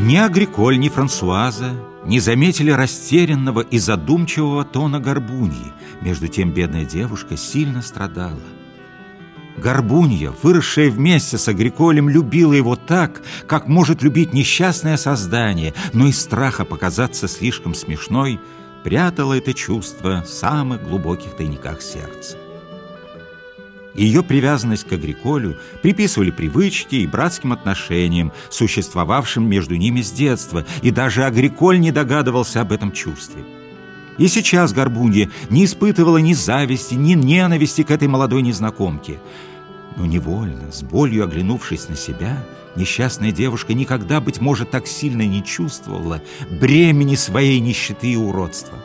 Ни Агриколь, ни Франсуаза не заметили растерянного и задумчивого тона Горбуньи. Между тем бедная девушка сильно страдала. Горбунья, выросшая вместе с Агриколем, любила его так, как может любить несчастное создание, но из страха показаться слишком смешной прятала это чувство в самых глубоких тайниках сердца. Ее привязанность к Агриколю приписывали привычке и братским отношениям, существовавшим между ними с детства, и даже Агриколь не догадывался об этом чувстве. И сейчас Горбунья не испытывала ни зависти, ни ненависти к этой молодой незнакомке. Но невольно, с болью оглянувшись на себя, несчастная девушка никогда, быть может, так сильно не чувствовала бремени своей нищеты и уродства.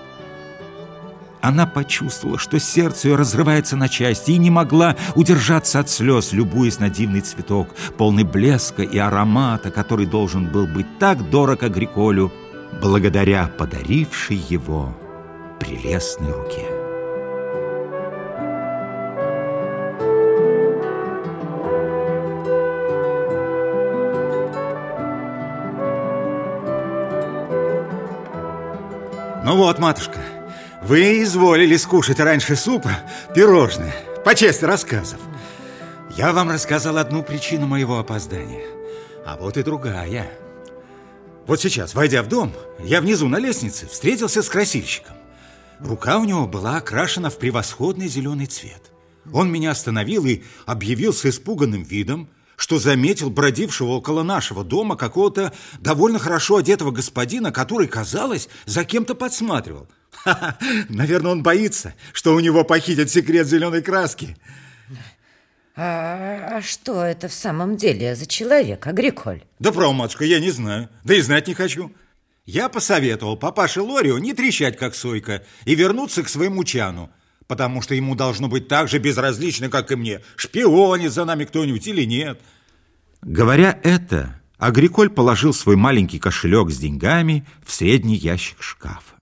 Она почувствовала, что сердце ее разрывается на части и не могла удержаться от слез, любуясь на дивный цветок, полный блеска и аромата, который должен был быть так дорог Агриколю, благодаря подарившей его прелестной руке. Ну вот, матушка, вы изволили скушать раньше супа пирожное, по чести рассказов. Я вам рассказал одну причину моего опоздания, а вот и другая. Вот сейчас, войдя в дом, я внизу на лестнице встретился с красильщиком. Рука у него была окрашена в превосходный зеленый цвет. Он меня остановил и объявил с испуганным видом, что заметил бродившего около нашего дома какого-то довольно хорошо одетого господина, который, казалось, за кем-то подсматривал – Наверное, он боится, что у него похитят секрет зеленой краски. А, а что это в самом деле за человек, Агриколь? Да, право, матушка, я не знаю. Да и знать не хочу. Я посоветовал папаше Лорио не трещать, как сойка, и вернуться к своему чану, потому что ему должно быть так же безразлично, как и мне, шпионит за нами кто-нибудь или нет. Говоря это, Агриколь положил свой маленький кошелек с деньгами в средний ящик шкафа.